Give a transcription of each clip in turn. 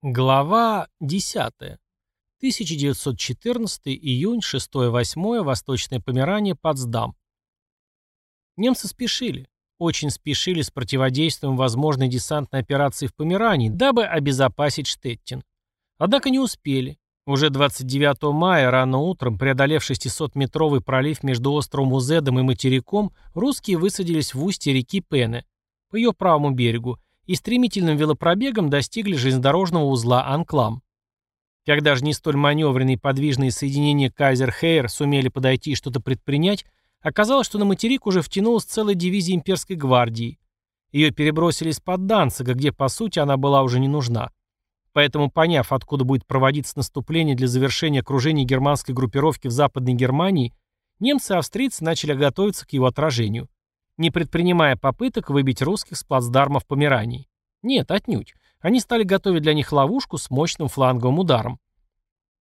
Глава 10. 1914 июнь, 6-8, Восточное Померание, Потсдам. Немцы спешили, очень спешили с противодействием возможной десантной операции в Померании, дабы обезопасить Штеттин. Однако не успели. Уже 29 мая рано утром, преодолев 600-метровый пролив между островом Узедом и материком, русские высадились в устье реки Пене, по ее правому берегу, и стремительным велопробегом достигли железнодорожного узла Анклам. Когда же не столь маневренные и подвижные соединения Кайзер-Хейер сумели подойти и что-то предпринять, оказалось, что на материк уже втянулась целая дивизия имперской гвардии. Ее перебросили из-под Данцига, где, по сути, она была уже не нужна. Поэтому, поняв, откуда будет проводиться наступление для завершения окружения германской группировки в Западной Германии, немцы и австрийцы начали готовиться к его отражению не предпринимая попыток выбить русских с плацдарма в Померании. Нет, отнюдь. Они стали готовить для них ловушку с мощным фланговым ударом.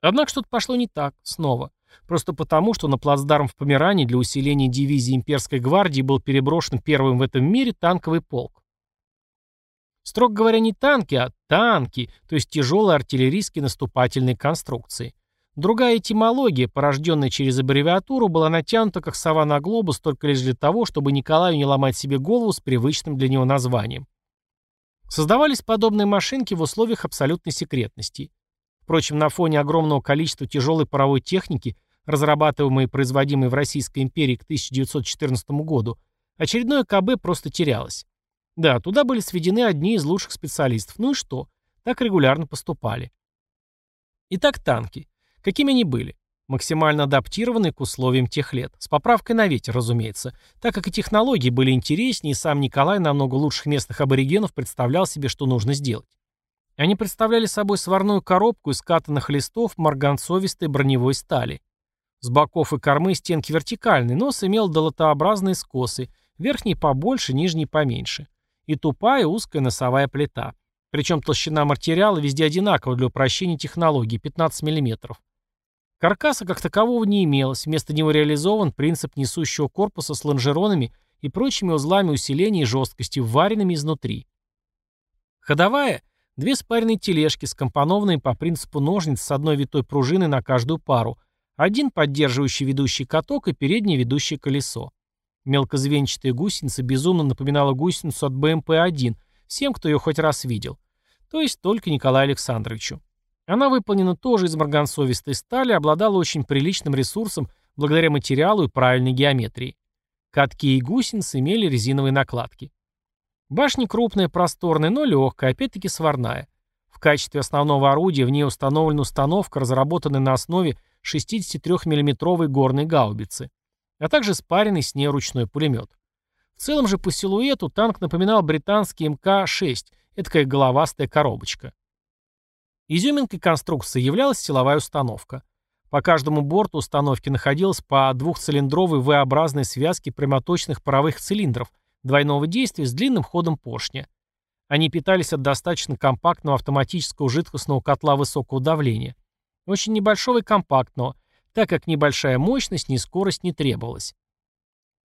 Однако что-то пошло не так, снова. Просто потому, что на плацдарм в Померании для усиления дивизии имперской гвардии был переброшен первым в этом мире танковый полк. Строго говоря, не танки, а танки, то есть тяжелые артиллерийские наступательные конструкции. Другая этимология, порожденная через аббревиатуру, была натянута как сова на глобус только лишь для того, чтобы Николаю не ломать себе голову с привычным для него названием. Создавались подобные машинки в условиях абсолютной секретности. Впрочем, на фоне огромного количества тяжелой паровой техники, разрабатываемой и производимой в Российской империи к 1914 году, очередное КБ просто терялось. Да, туда были сведены одни из лучших специалистов. Ну и что? Так регулярно поступали. Итак, танки. Какими они были? Максимально адаптированы к условиям тех лет. С поправкой на ветер, разумеется. Так как и технологии были интереснее, и сам Николай намного лучших местных аборигенов представлял себе, что нужно сделать. Они представляли собой сварную коробку из катанных листов марганцовистой броневой стали. С боков и кормы стенки вертикальные, нос имел долотообразные скосы, верхний побольше, нижний поменьше. И тупая узкая носовая плита. Причем толщина материала везде одинакова для упрощения технологии – 15 мм. Каркаса как такового не имелось, вместо него реализован принцип несущего корпуса с лонжеронами и прочими узлами усиления и жесткости, вваренными изнутри. Ходовая – две спаренные тележки, скомпонованные по принципу ножниц с одной витой пружиной на каждую пару, один поддерживающий ведущий каток и переднее ведущее колесо. Мелкозвенчатая гусеница безумно напоминала гусеницу от БМП-1 всем, кто ее хоть раз видел. То есть только Николаю Александровичу. Она выполнена тоже из марганцовистой стали, обладала очень приличным ресурсом благодаря материалу и правильной геометрии. Катки и гусеницы имели резиновые накладки. Башня крупная, просторная, но легкая, опять-таки сварная. В качестве основного орудия в ней установлена установка, разработанная на основе 63 миллиметровой горной гаубицы, а также спаренный с ней ручной пулемет. В целом же по силуэту танк напоминал британский МК-6, эдакая головастая коробочка. Изюминкой конструкции являлась силовая установка. По каждому борту установки находилось по двухцилиндровой V-образной связке прямоточных паровых цилиндров двойного действия с длинным ходом поршня. Они питались от достаточно компактного автоматического жидкостного котла высокого давления. Очень небольшого и компактного, так как ни большая мощность, ни скорость не требовалась.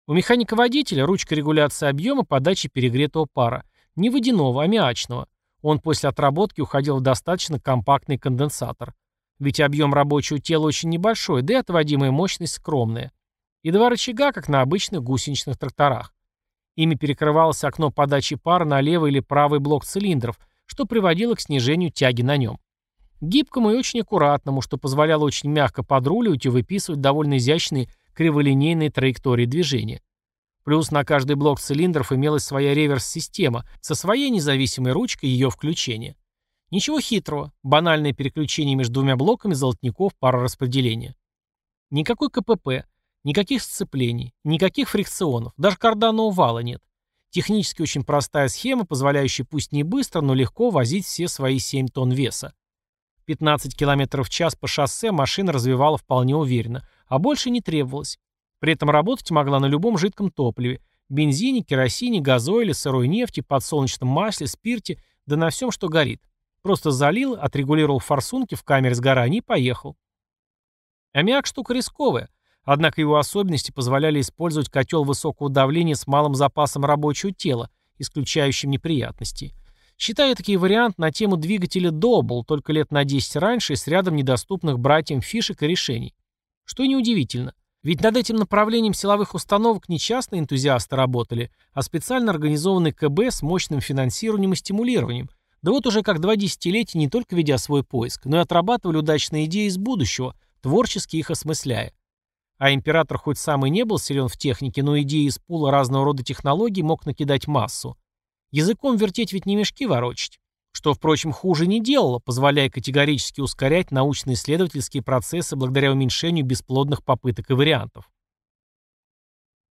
У механика-водителя ручка регуляции объема подачи перегретого пара. Не водяного, а аммиачного. Он после отработки уходил в достаточно компактный конденсатор. Ведь объем рабочего тела очень небольшой, да и отводимая мощность скромная. И два рычага, как на обычных гусеничных тракторах. Ими перекрывалось окно подачи пара на левый или правый блок цилиндров, что приводило к снижению тяги на нем. Гибкому и очень аккуратному, что позволяло очень мягко подруливать и выписывать довольно изящные криволинейные траектории движения. Плюс на каждый блок цилиндров имелась своя реверс-система со своей независимой ручкой ее включения. Ничего хитрого, банальное переключение между двумя блоками золотников пара распределения. Никакой КПП, никаких сцеплений, никаких фрикционов, даже карданного вала нет. Технически очень простая схема, позволяющая пусть не быстро, но легко возить все свои 7 тонн веса. 15 км в час по шоссе машина развивала вполне уверенно, а больше не требовалось. При этом работать могла на любом жидком топливе – бензине, керосине, газоиле, сырой нефти, подсолнечном масле, спирте, да на всем, что горит. Просто залил, отрегулировал форсунки в камере сгорания и поехал. Аммиак штука рисковая, однако его особенности позволяли использовать котел высокого давления с малым запасом рабочего тела, исключающим неприятности. Считаю такие вариант на тему двигателя Добл, только лет на 10 раньше и с рядом недоступных братьям фишек и решений. Что неудивительно. Ведь над этим направлением силовых установок не частные энтузиасты работали, а специально организованный КБ с мощным финансированием и стимулированием. Да вот уже как два десятилетия не только ведя свой поиск, но и отрабатывали удачные идеи из будущего, творчески их осмысляя. А император хоть сам и не был силен в технике, но идеи из пула разного рода технологий мог накидать массу. Языком вертеть ведь не мешки ворочать. Что, впрочем, хуже не делало, позволяя категорически ускорять научно-исследовательские процессы благодаря уменьшению бесплодных попыток и вариантов.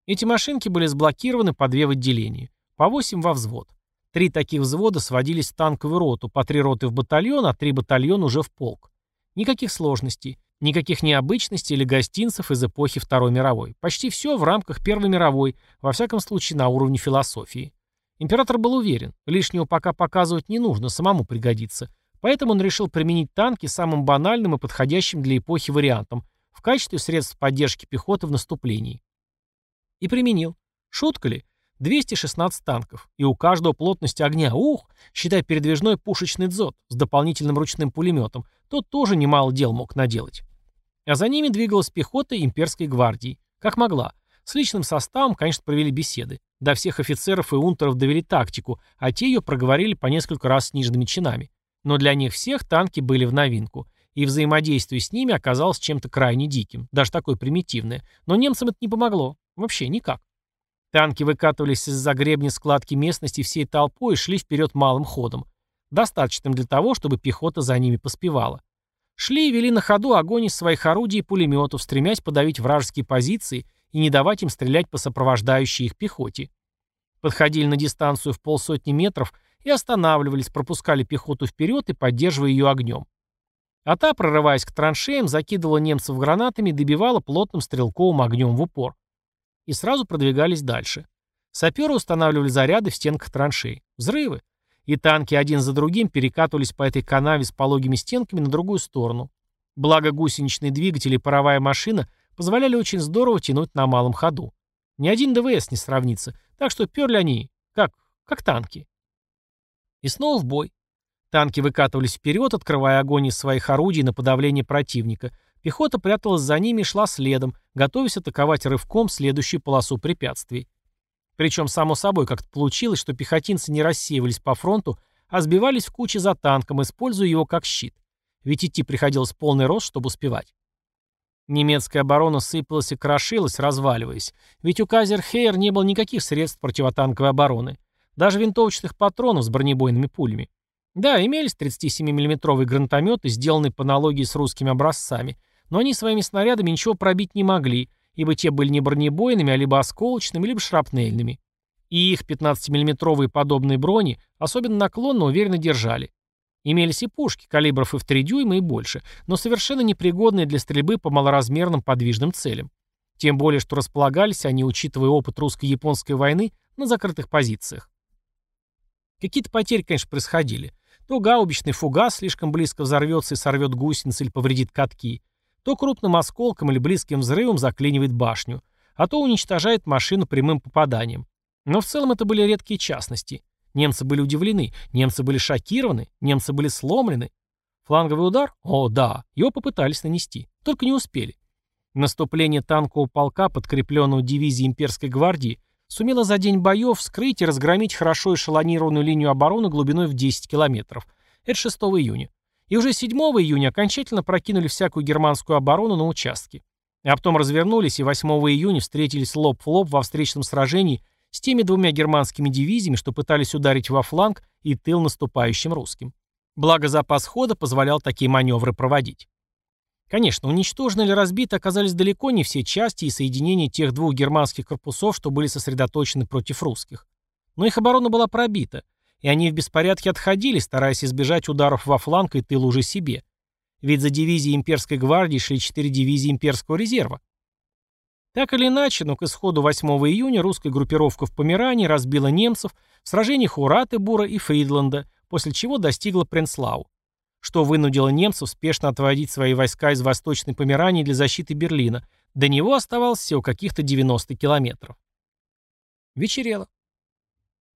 Эти машинки были сблокированы по две в отделении, по восемь во взвод. Три таких взвода сводились в танковую роту, по три роты в батальон, а три батальона уже в полк. Никаких сложностей. Никаких необычностей или гостинцев из эпохи Второй мировой. Почти все в рамках Первой мировой, во всяком случае на уровне философии. Император был уверен, лишнего пока показывать не нужно, самому пригодится. Поэтому он решил применить танки самым банальным и подходящим для эпохи вариантом в качестве средств поддержки пехоты в наступлении. И применил. Шутка ли? 216 танков. И у каждого плотность огня. Ух, считай передвижной пушечный дзот с дополнительным ручным пулеметом. Тот тоже немало дел мог наделать. А за ними двигалась пехота имперской гвардии. Как могла. С личным составом, конечно, провели беседы. До всех офицеров и унтеров довели тактику, а те ее проговорили по несколько раз с сниженными чинами. Но для них всех танки были в новинку. И взаимодействие с ними оказалось чем-то крайне диким. Даже такое примитивное. Но немцам это не помогло. Вообще никак. Танки выкатывались из-за гребня складки местности всей толпой и шли вперед малым ходом. Достаточным для того, чтобы пехота за ними поспевала. Шли и вели на ходу огонь из своих орудий и пулеметов, стремясь подавить вражеские позиции и не давать им стрелять по сопровождающей их пехоте. Подходили на дистанцию в полсотни метров и останавливались, пропускали пехоту вперед и поддерживая ее огнем. А та, прорываясь к траншеям, закидывала немцев гранатами и добивала плотным стрелковым огнем в упор. И сразу продвигались дальше. Саперы устанавливали заряды в стенках траншей. Взрывы и танки один за другим перекатывались по этой канаве с пологими стенками на другую сторону. Благо гусеничный двигатель и паровая машина позволяли очень здорово тянуть на малом ходу. Ни один ДВС не сравнится, так что перли они как, как танки. И снова в бой. Танки выкатывались вперед, открывая огонь из своих орудий на подавление противника. Пехота пряталась за ними и шла следом, готовясь атаковать рывком следующую полосу препятствий. Причем, само собой, как-то получилось, что пехотинцы не рассеивались по фронту, а сбивались в кучи за танком, используя его как щит. Ведь идти приходилось полный рост, чтобы успевать. Немецкая оборона сыпалась и крошилась, разваливаясь. Ведь у Казерхейер не было никаких средств противотанковой обороны. Даже винтовочных патронов с бронебойными пулями. Да, имелись 37 миллиметровые гранатометы, сделанные по аналогии с русскими образцами, но они своими снарядами ничего пробить не могли, ибо те были не бронебойными, а либо осколочными, либо шрапнельными. И их 15-миллиметровые подобные брони особенно наклонно уверенно держали. Имелись и пушки, калибров и в 3 дюйма и больше, но совершенно непригодные для стрельбы по малоразмерным подвижным целям. Тем более, что располагались они, учитывая опыт русско-японской войны, на закрытых позициях. Какие-то потери, конечно, происходили. То гаубичный фугас слишком близко взорвется и сорвет гусеницы или повредит катки, то крупным осколком или близким взрывом заклинивает башню, а то уничтожает машину прямым попаданием. Но в целом это были редкие частности. Немцы были удивлены, немцы были шокированы, немцы были сломлены. Фланговый удар? О, да, его попытались нанести, только не успели. Наступление танкового полка, подкрепленного дивизией имперской гвардии, сумело за день боев вскрыть и разгромить хорошо эшелонированную линию обороны глубиной в 10 километров. Это 6 июня и уже 7 июня окончательно прокинули всякую германскую оборону на участке. А потом развернулись и 8 июня встретились лоб в лоб во встречном сражении с теми двумя германскими дивизиями, что пытались ударить во фланг и тыл наступающим русским. Благо запас хода позволял такие маневры проводить. Конечно, уничтожены или разбиты оказались далеко не все части и соединения тех двух германских корпусов, что были сосредоточены против русских. Но их оборона была пробита – и они в беспорядке отходили, стараясь избежать ударов во фланг и тыл уже себе. Ведь за дивизией имперской гвардии шли четыре дивизии имперского резерва. Так или иначе, но к исходу 8 июня русская группировка в Померании разбила немцев в сражениях у Ратебура и Фридланда, после чего достигла Пренслау, что вынудило немцев спешно отводить свои войска из Восточной Померании для защиты Берлина. До него оставалось всего каких-то 90 километров. Вечерело.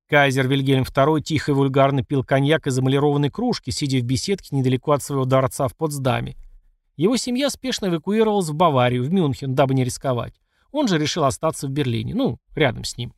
Кайзер Вильгельм II тихо и вульгарно пил коньяк из эмалированной кружки, сидя в беседке недалеко от своего дворца в Потсдаме. Его семья спешно эвакуировалась в Баварию, в Мюнхен, дабы не рисковать. Он же решил остаться в Берлине, ну, рядом с ним.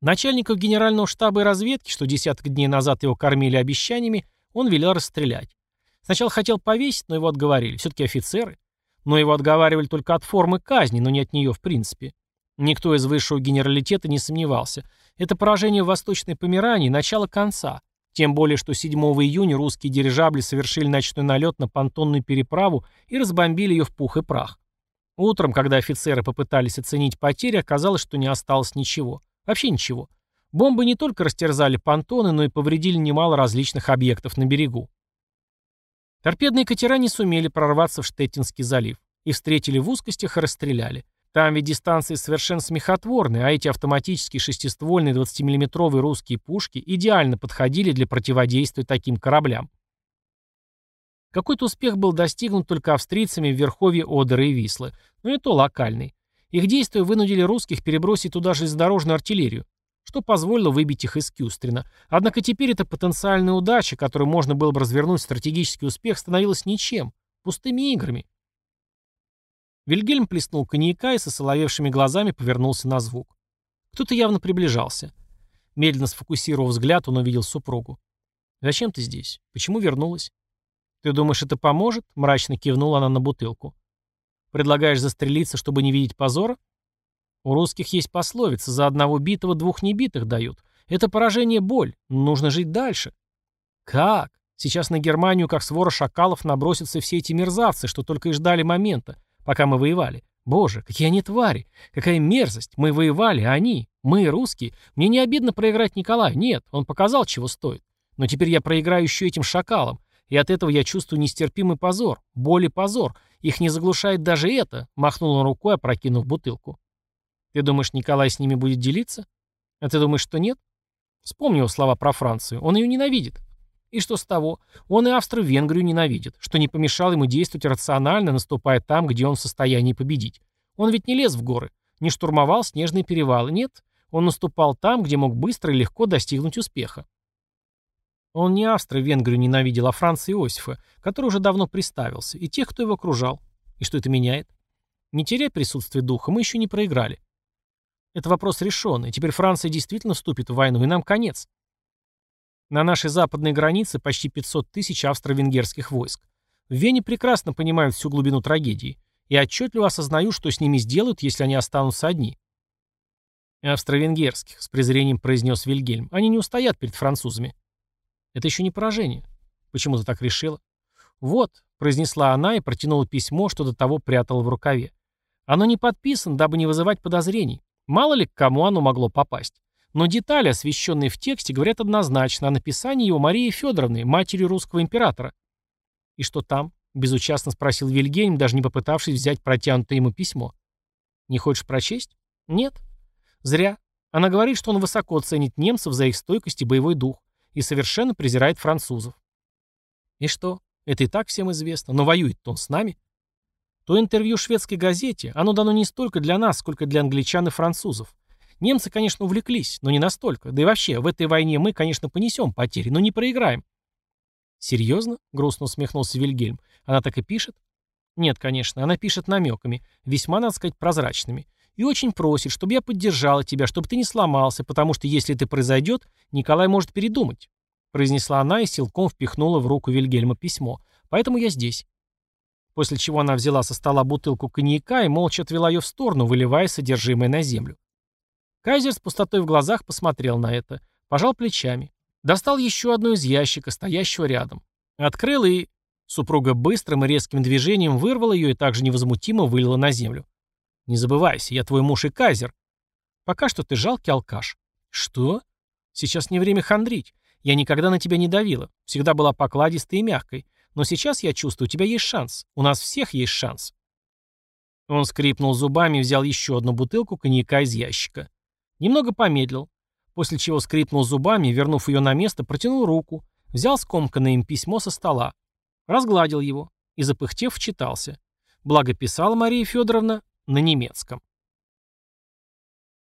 Начальников генерального штаба и разведки, что десяток дней назад его кормили обещаниями, он велел расстрелять. Сначала хотел повесить, но его отговорили. Все-таки офицеры. Но его отговаривали только от формы казни, но не от нее в принципе. Никто из высшего генералитета не сомневался. Это поражение в Восточной Померании – начало конца. Тем более, что 7 июня русские дирижабли совершили ночной налет на понтонную переправу и разбомбили ее в пух и прах. Утром, когда офицеры попытались оценить потери, оказалось, что не осталось ничего. Вообще ничего. Бомбы не только растерзали понтоны, но и повредили немало различных объектов на берегу. Торпедные катера не сумели прорваться в Штеттинский залив. и встретили в узкостях и расстреляли. Там ведь дистанции совершенно смехотворные, а эти автоматические шестиствольные 20-миллиметровые русские пушки идеально подходили для противодействия таким кораблям. Какой-то успех был достигнут только австрийцами в верховье Одера и Вислы, но и то локальный. Их действия вынудили русских перебросить туда железнодорожную артиллерию, что позволило выбить их из Кюстрина. Однако теперь эта потенциальная удача, которую можно было бы развернуть в стратегический успех, становилась ничем, пустыми играми. Вильгельм плеснул коньяка и со соловевшими глазами повернулся на звук. Кто-то явно приближался. Медленно сфокусировав взгляд, он увидел супругу. «Зачем ты здесь? Почему вернулась?» «Ты думаешь, это поможет?» — мрачно кивнула она на бутылку. «Предлагаешь застрелиться, чтобы не видеть позора?» «У русских есть пословица «за одного битого двух небитых дают». Это поражение боль. Нужно жить дальше». «Как? Сейчас на Германию, как свора шакалов, набросятся все эти мерзавцы, что только и ждали момента, пока мы воевали. Боже, какие они твари! Какая мерзость! Мы воевали, а они, мы, русские. Мне не обидно проиграть Николаю. Нет, он показал, чего стоит. Но теперь я проиграю еще этим шакалам. И от этого я чувствую нестерпимый позор, боль и позор. Их не заглушает даже это, махнул он рукой, опрокинув бутылку. Ты думаешь, Николай с ними будет делиться? А ты думаешь, что нет? Вспомни его слова про Францию. Он ее ненавидит. И что с того? Он и Австро-Венгрию ненавидит, что не помешало ему действовать рационально, наступая там, где он в состоянии победить. Он ведь не лез в горы, не штурмовал снежные перевалы, нет. Он наступал там, где мог быстро и легко достигнуть успеха. Он не Австро-Венгрию ненавидел, а Франца Иосифа, который уже давно приставился, и тех, кто его окружал. И что это меняет? Не теряя присутствие духа, мы еще не проиграли. Это вопрос решенный. Теперь Франция действительно вступит в войну, и нам конец. На нашей западной границе почти 500 тысяч австро-венгерских войск. В Вене прекрасно понимают всю глубину трагедии и отчетливо осознают, что с ними сделают, если они останутся одни. «Австро-венгерских», — с презрением произнес Вильгельм, — «они не устоят перед французами». Это еще не поражение. Почему ты так решила? Вот, произнесла она и протянула письмо, что до того прятала в рукаве. Оно не подписано, дабы не вызывать подозрений. Мало ли к кому оно могло попасть. Но детали, освещенные в тексте, говорят однозначно о написании его Марии Федоровны, матери русского императора. «И что там?» — безучастно спросил Вильгельм, даже не попытавшись взять протянутое ему письмо. «Не хочешь прочесть?» «Нет». «Зря. Она говорит, что он высоко ценит немцев за их стойкость и боевой дух и совершенно презирает французов. И что? Это и так всем известно, но воюет-то он с нами. То интервью шведской газете, оно дано не столько для нас, сколько для англичан и французов. Немцы, конечно, увлеклись, но не настолько. Да и вообще, в этой войне мы, конечно, понесем потери, но не проиграем. «Серьезно?» — грустно усмехнулся Вильгельм. «Она так и пишет?» «Нет, конечно, она пишет намеками, весьма, надо сказать, прозрачными и очень просит, чтобы я поддержала тебя, чтобы ты не сломался, потому что если это произойдет, Николай может передумать», произнесла она и силком впихнула в руку Вильгельма письмо. «Поэтому я здесь». После чего она взяла со стола бутылку коньяка и молча отвела ее в сторону, выливая содержимое на землю. Кайзер с пустотой в глазах посмотрел на это, пожал плечами. Достал еще одну из ящика, стоящего рядом. Открыл и... Супруга быстрым и резким движением вырвала ее и также невозмутимо вылила на землю. Не забывайся, я твой муж и кайзер. Пока что ты жалкий алкаш. Что? Сейчас не время хандрить. Я никогда на тебя не давила. Всегда была покладистой и мягкой. Но сейчас я чувствую, у тебя есть шанс. У нас всех есть шанс. Он скрипнул зубами и взял еще одну бутылку коньяка из ящика. Немного помедлил. После чего скрипнул зубами, вернув ее на место, протянул руку, взял скомканное им письмо со стола, разгладил его и, запыхтев, вчитался. Благо писала Мария Федоровна на немецком.